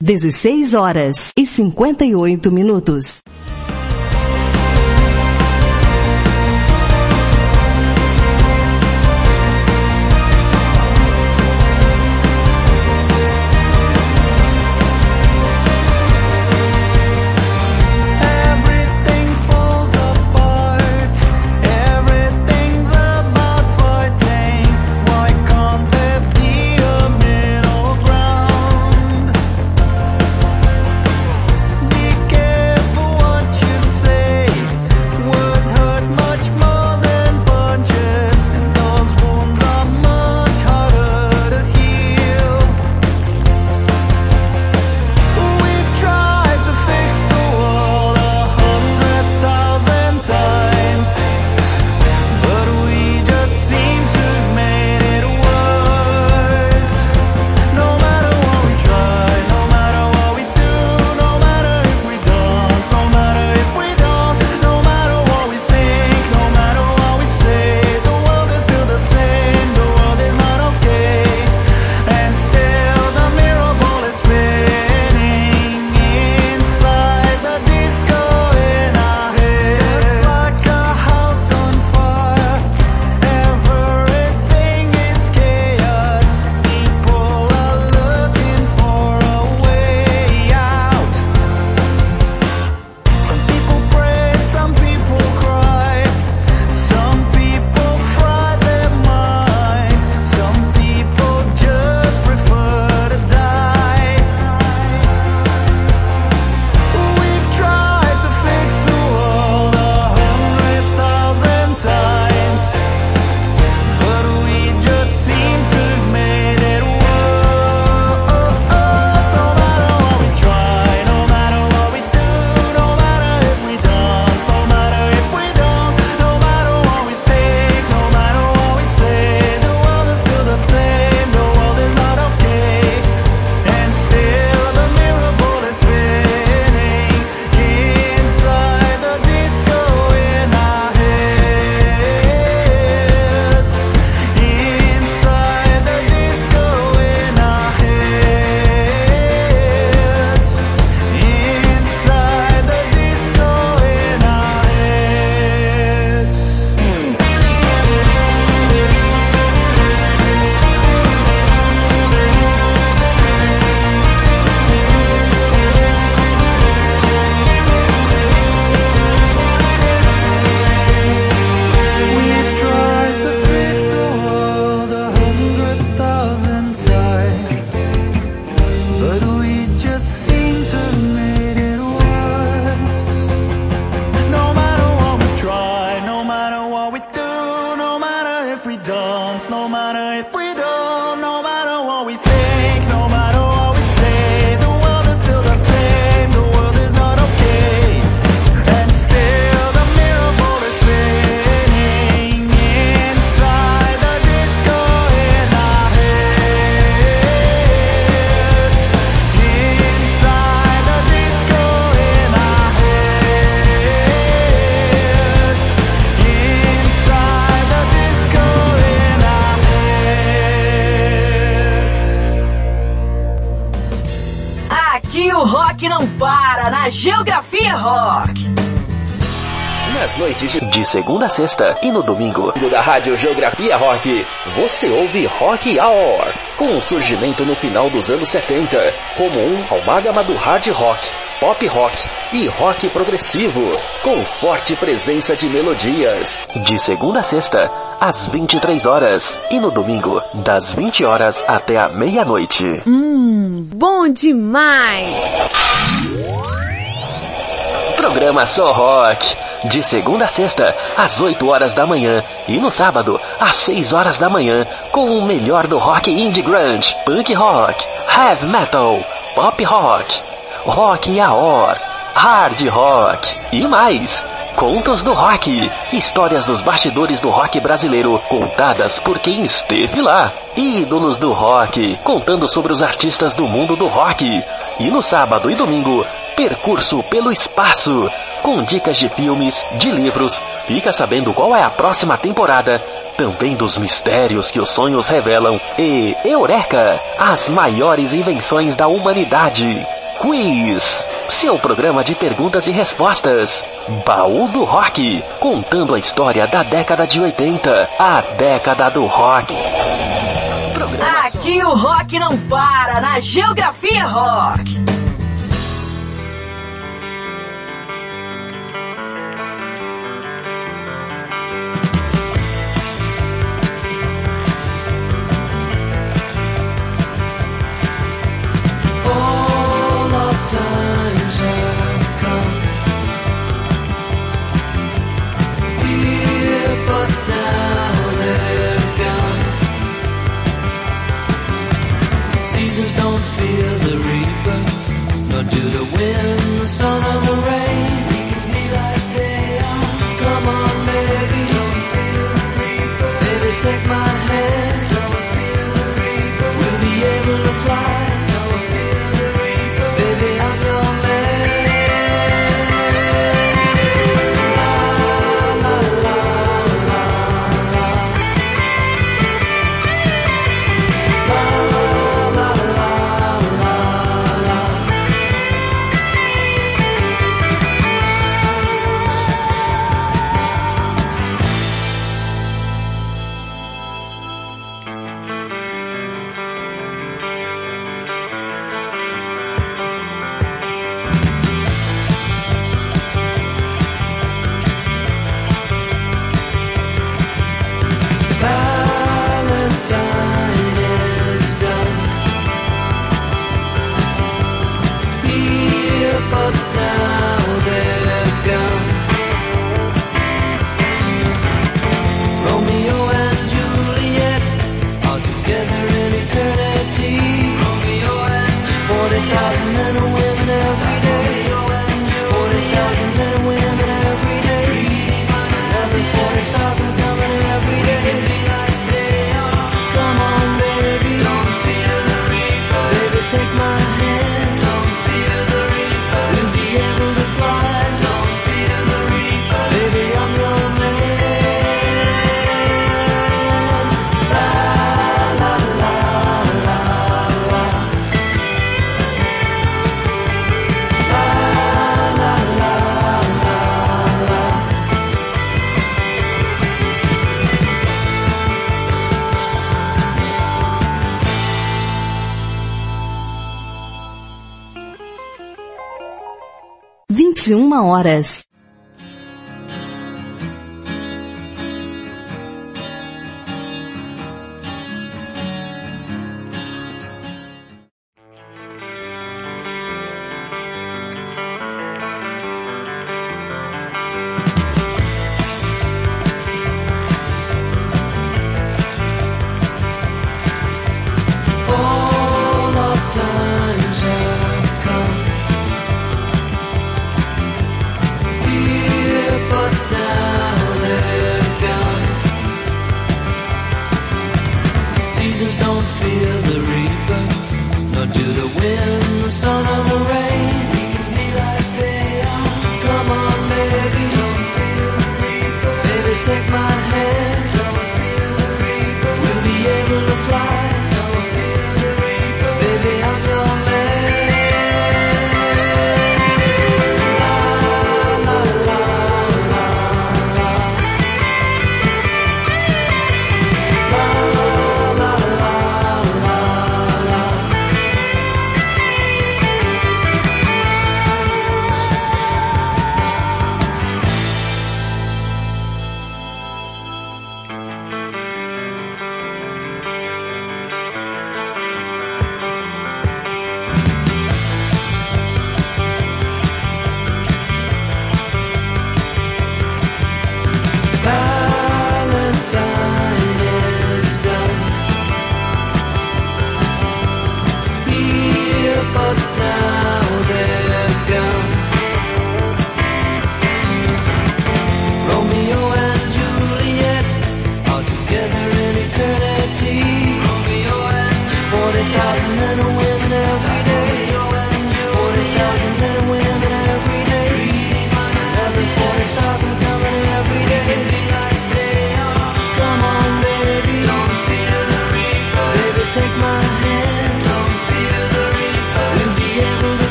16 horas e 58 minutos. Segunda a sexta e no domingo. Da Rádio Geografia Rock, você ouve Rock Hour, com o surgimento no final dos anos 70, como um amálgama do hard rock, pop rock e rock progressivo, com forte presença de melodias. De segunda a sexta, às 23 horas e no domingo, das 20 horas até a meia-noite. Hum, bom demais! Programa Só Rock de segunda a sexta, às 8 horas da manhã e no sábado, às 6 horas da manhã, com o melhor do rock indie grunge, punk rock, heavy metal, pop rock, rock aor, hard rock e mais. Contos do Rock. Histórias dos bastidores do rock brasileiro contadas por quem esteve lá. Ídolos do rock, contando sobre os artistas do mundo do rock. E no sábado e domingo, percurso pelo espaço com dicas de filmes, de livros, fica sabendo qual é a próxima temporada, também dos mistérios que os sonhos revelam e Eureka, as maiores invenções da humanidade. Quiz, seu programa de perguntas e respostas. Baú do Rock, contando a história da década de 80, a década do rock. Aqui o rock não para na Geografia Rock. All of the red. Horas.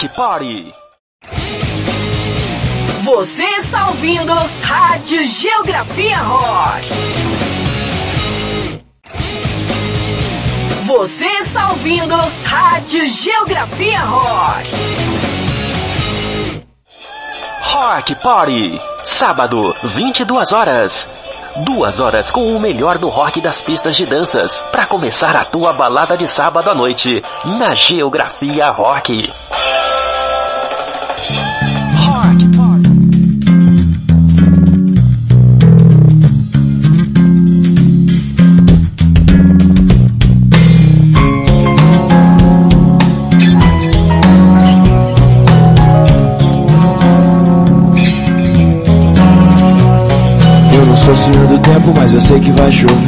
Rock Party. Você está ouvindo Rádio Geografia Rock. Você está ouvindo Rádio Geografia Rock. Rock Party. Sábado, 22 horas. Duas horas com o melhor do rock das pistas de danças para começar a tua balada de sábado à noite na Geografia Rock.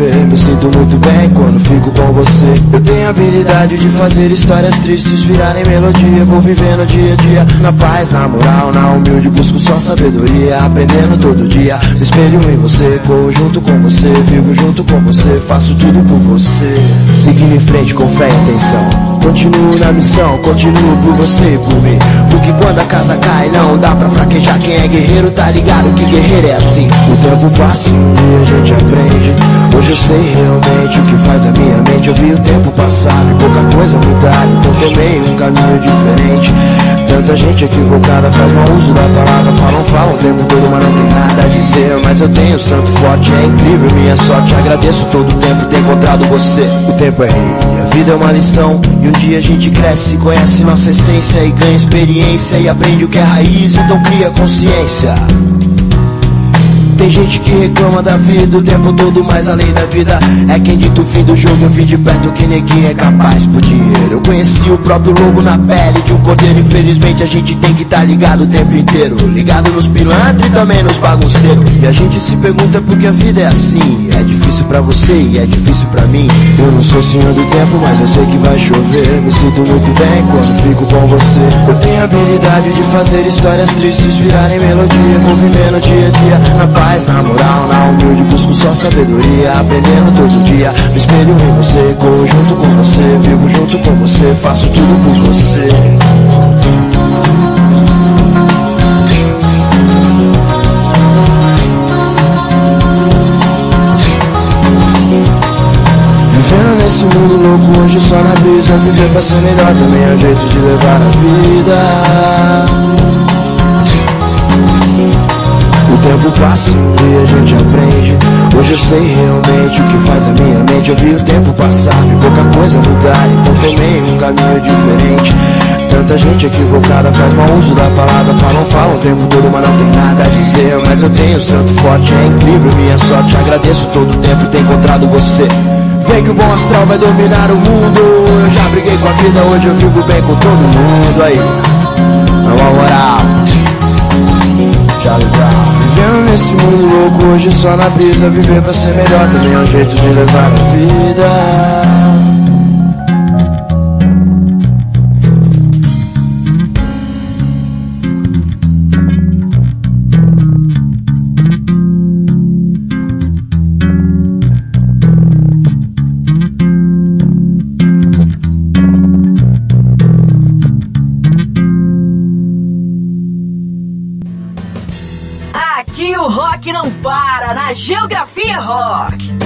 Me sinto muito bem quando fico com você. Eu tenho a habilidade de fazer histórias tristes virarem melodia. Vou vivendo dia a dia, na paz, na moral, na humilde. Busco só sabedoria, aprendendo todo dia. Espelho em você, corro junto com você. Vivo junto com você, faço tudo por você. Seguindo em frente com fé e atenção. Continuo na missão, continuo por você e por mim. Porque quando a casa cai, não dá pra fraquejar. Quem é guerreiro tá ligado que guerreiro é assim. O tempo passa e a gente aprende. Hoje eu sei realmente o que faz a minha mente. Eu vi o tempo passar e pouca coisa mudar. Então tomei um caminho diferente. Tanta gente equivocada faz mau uso da palavra. Falam, falam o tempo todo, mas não tem nada a dizer. Mas eu tenho santo forte, é incrível minha sorte. Agradeço todo o tempo ter encontrado você. O tempo é rei, vida é uma lição. E um dia a gente cresce, conhece nossa essência e ganha experiência. E aprende o que é raiz, então cria consciência. Tem gente que reclama da vida o tempo todo, mas além da vida é quem dita o fim do jogo. Eu vi de perto que neguinho é capaz por dinheiro. Eu conheci o próprio lobo na pele de um cordeiro. Infelizmente a gente tem que tá ligado o tempo inteiro. Ligado nos pilantras e também nos bagunceiros. E a gente se pergunta por que a vida é assim. É difícil pra você e é difícil pra mim. Eu não sou senhor do tempo, mas eu sei que vai chover. Me sinto muito bem quando fico com você. Eu tenho a habilidade de fazer histórias tristes virarem melodia. Vou vivendo dia a dia na paz na moral, na humilde busco só sabedoria. Aprendendo todo dia, me espelho em você Corro junto com você, vivo junto com você Faço tudo por você. Nesse mundo louco hoje só na brisa Viver pra ser melhor também é um jeito de levar a vida tempo passa e um dia a gente aprende. Hoje eu sei realmente o que faz a minha mente. Eu vi o tempo passar e pouca coisa mudar, então tomei um caminho diferente. Tanta gente equivocada faz mau uso da palavra. Falam, falam o tempo todo, mas não tem nada a dizer. Mas eu tenho santo forte, é incrível minha sorte. Agradeço todo o tempo ter encontrado você. Vem que o bom astral vai dominar o mundo. Eu já briguei com a vida, hoje eu vivo bem com todo mundo. Aí, na moral, Charlie Brown. Nesse mundo louco, hoje só na brisa. Viver pra ser melhor também é um jeito de levar a vida. Geografia Rock.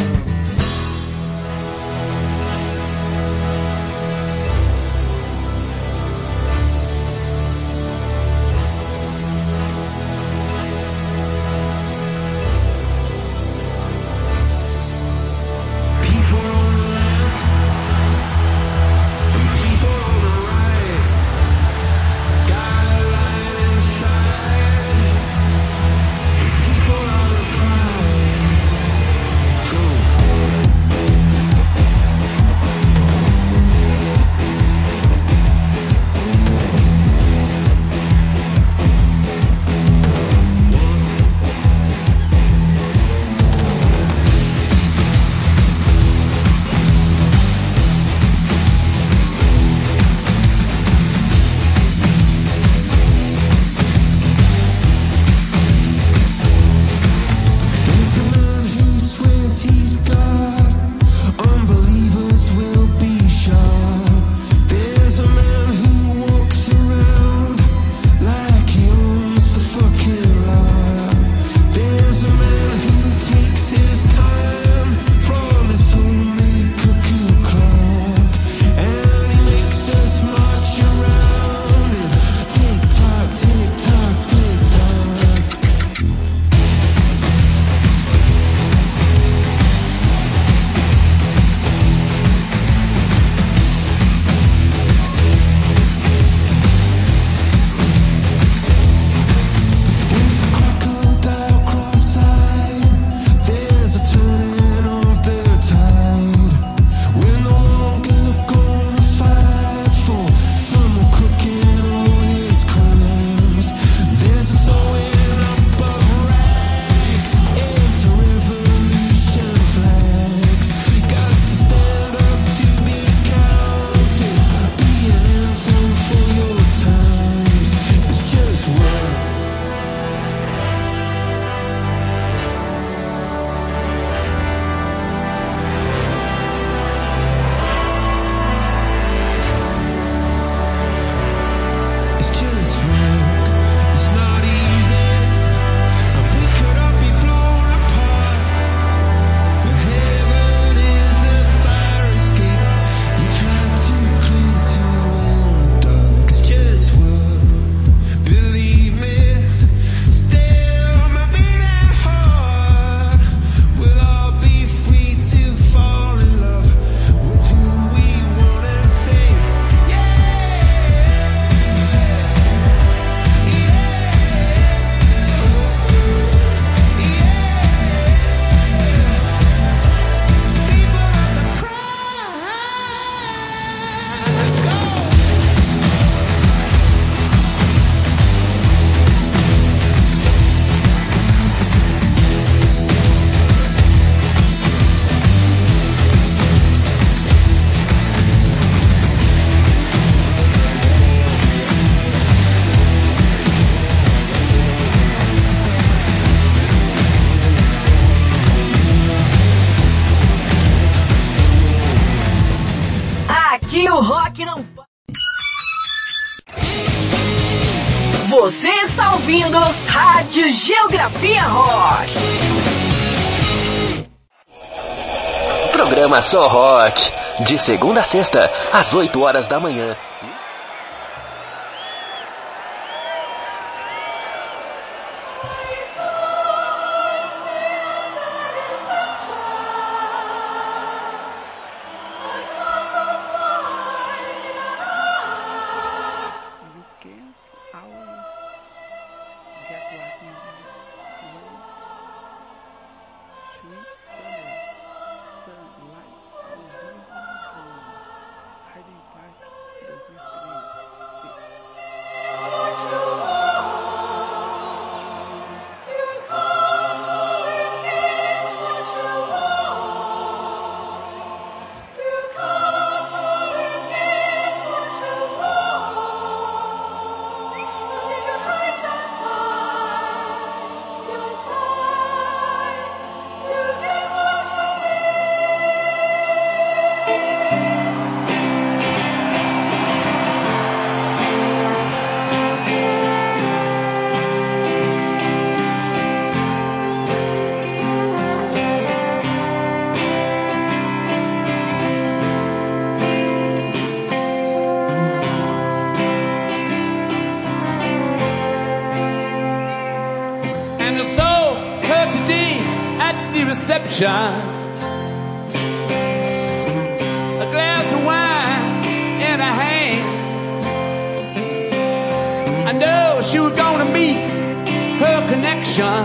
Programa Só Rock. De segunda a sexta, às 8 horas da manhã. deception. A glass of wine in her hand. I know she was gonna meet her connection.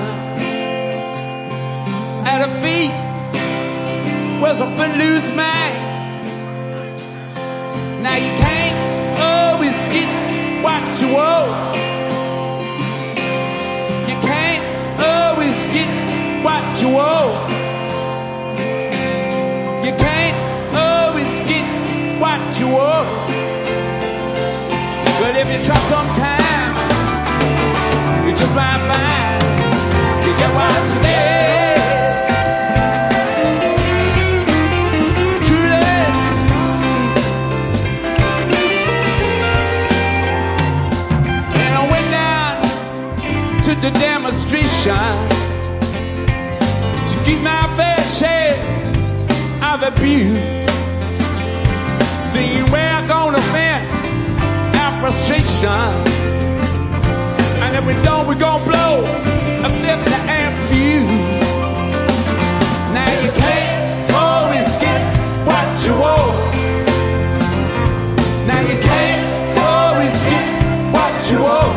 At her feet was a footloose man. Now you can't always get what you want. you. But if you try sometime, you just might find you get what I'm. Truly. And I went down to the demonstration to keep my fair shares of abuse. See we're gonna vent our frustration. And if we don't, we're gonna blow a fifth to amp fuse. Now you can't always get what you want. Now you can't always get what you want.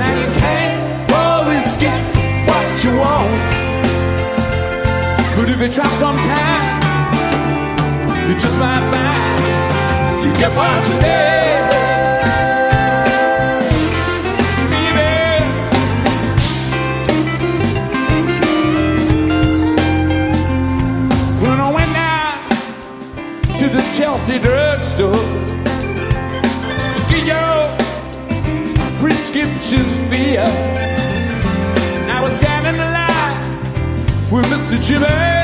Now you can't always get what you want. But if you try sometimes. You just might find you get one today. to the Chelsea drugstore to get your prescriptions filled. I was standing in line with Mr. Jimmy.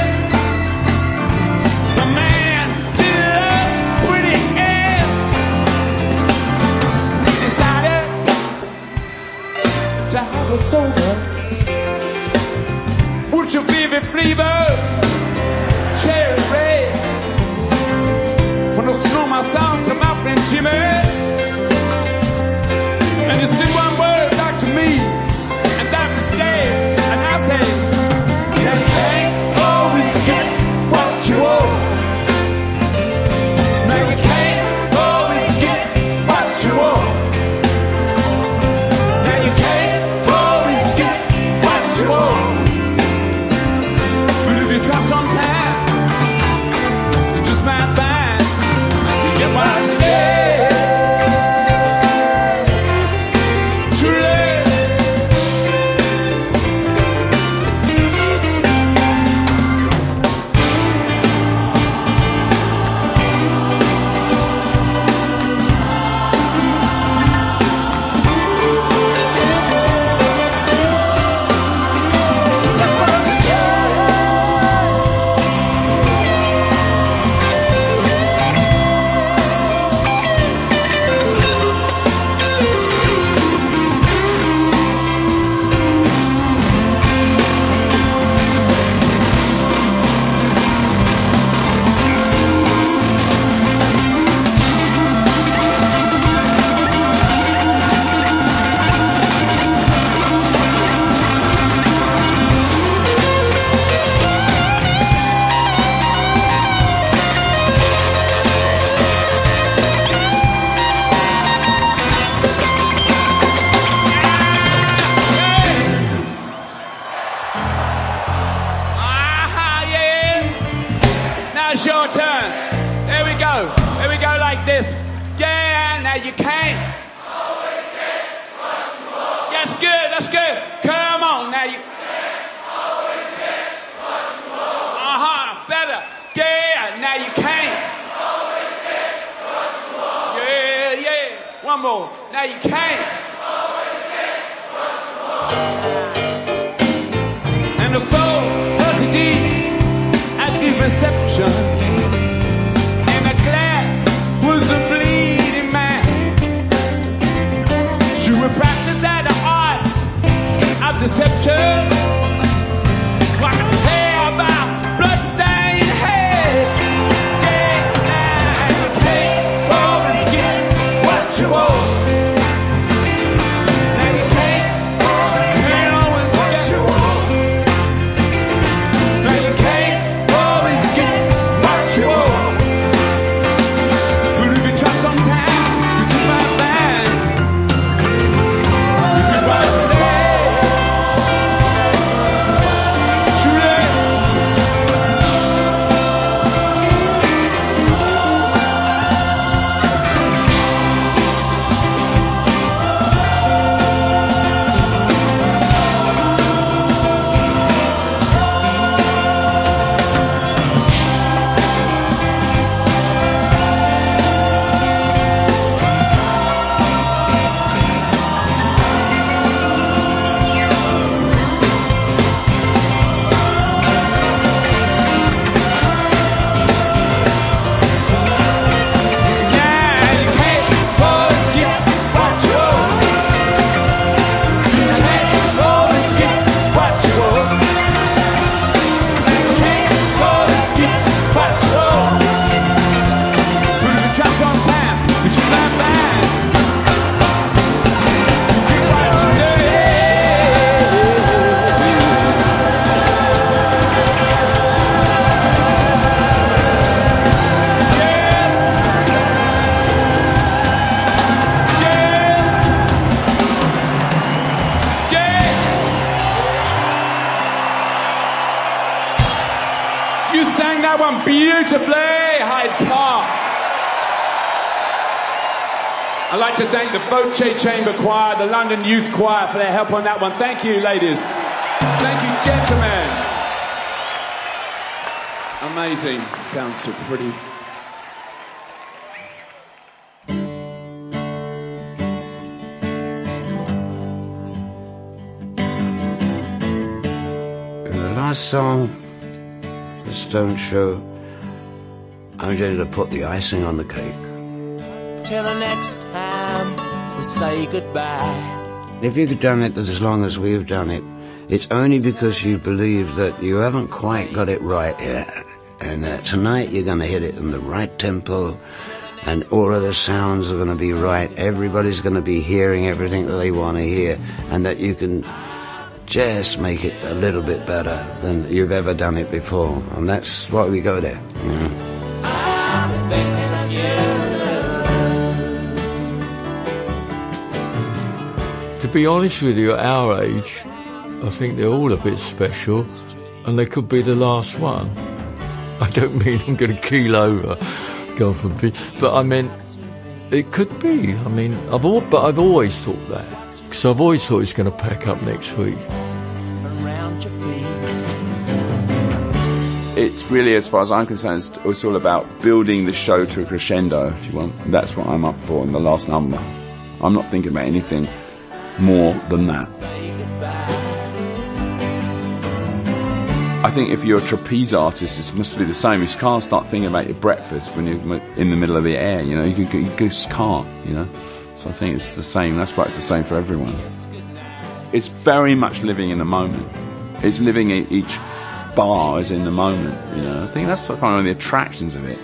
go. Here we go like this. Yeah, now you can. That's good, that's good. Come on, now you. Always. Uh-huh, better. Yeah, now you can. Yeah, yeah. One more. Now you can't. Always get what you want. And the soul, LTD, at the reception. Deception. Like to thank the Voce Chamber Choir, the London Youth Choir for their help on that one. Thank you, ladies. Thank you, gentlemen. Amazing. Sounds so pretty. In the last song, The Stone Show, I'm going to put the icing on the cake. Till the next time we say goodbye. If you've done it as long as we've done it, it's only because you believe that you haven't quite got it right yet. And that tonight you're going to hit it in the right tempo, and all of the sounds are going to be right. Everybody's going to be hearing everything that they want to hear, and that you can just make it a little bit better than you've ever done it before. And that's why we go there. Know? Be honest with you, at our age, I think they're all a bit special, and they could be the last one. I don't mean I'm going to keel over, God forbid, but I mean it could be. I mean, I've all, but I've always thought that because I've always thought he's going to pack up next week. Around your feet. It's really, as far as I'm concerned, it's, it's all about building the show to a crescendo, if you want. And that's what I'm up for in the last number. I'm not thinking about anything more than that. I think if you're a trapeze artist, it must be the same. You can't start thinking about your breakfast when you're in the middle of the air, you know, you, you just can't, you know. So I think it's the same. That's why it's the same for everyone. It's very much living in the moment. It's living in each bar is in the moment, you know. I think that's of one of the attractions of it.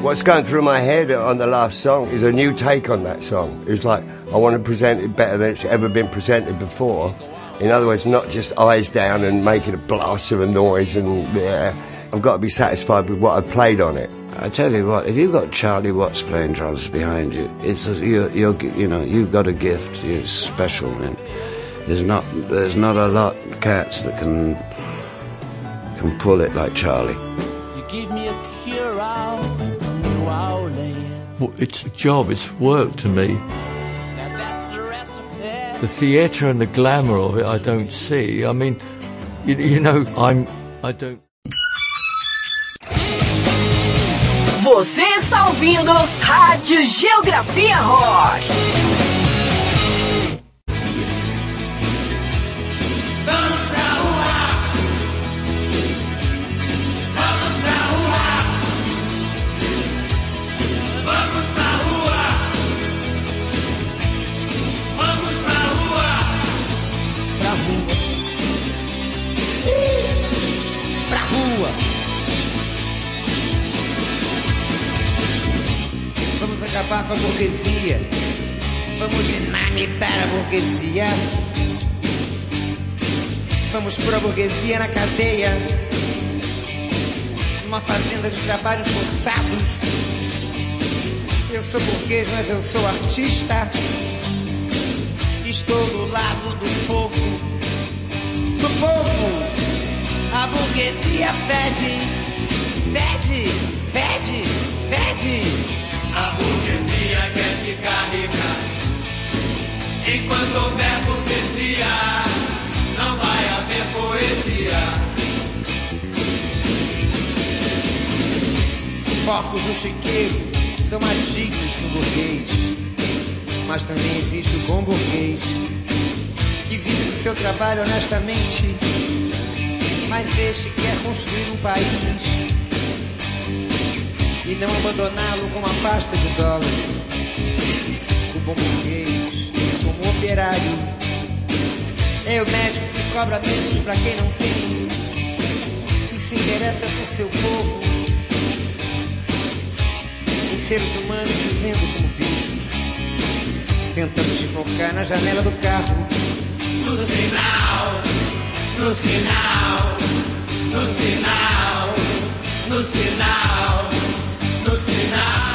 What's going through my head on the last song is a new take on that song. It's like, I want to present it better than it's ever been presented before. In other words, not just eyes down and making a blast of a noise and yeah. I've got to be satisfied with what I've played on it. I tell you what, if you've got Charlie Watts playing drums behind you, it's a, you're, you're, you know, you've got a gift. You're special, man. There's not, there's not a lot of cats that can, can pull it like Charlie. It's a job. It's work to me. The theatre and the glamour of it, I don't see. I mean, you, you know, I'm, I don't. Você está ouvindo Rádio Geografia Rock. Acabar com a burguesia. Vamos dinamitar a burguesia. Vamos pôr a burguesia na cadeia. Numa fazenda de trabalhos forçados. Eu sou burguês, mas eu sou artista. Estou do lado do povo. Do povo. A burguesia fede. Fede, fede, fede. Houver burguesia, não vai haver poesia. Porcos no chiqueiro são mais dignos que o burguês. Mas também existe o bom burguês, que vive do seu trabalho honestamente, mas este quer construir um país e não abandoná-lo com uma pasta de dólares. O bom burguês, como operário, é o médico que cobra menos para quem não tem e se interessa por seu povo em seres humanos vivendo como bichos, tentando desfocar na janela do carro. No sinal, no sinal, no sinal, no sinal, no sinal.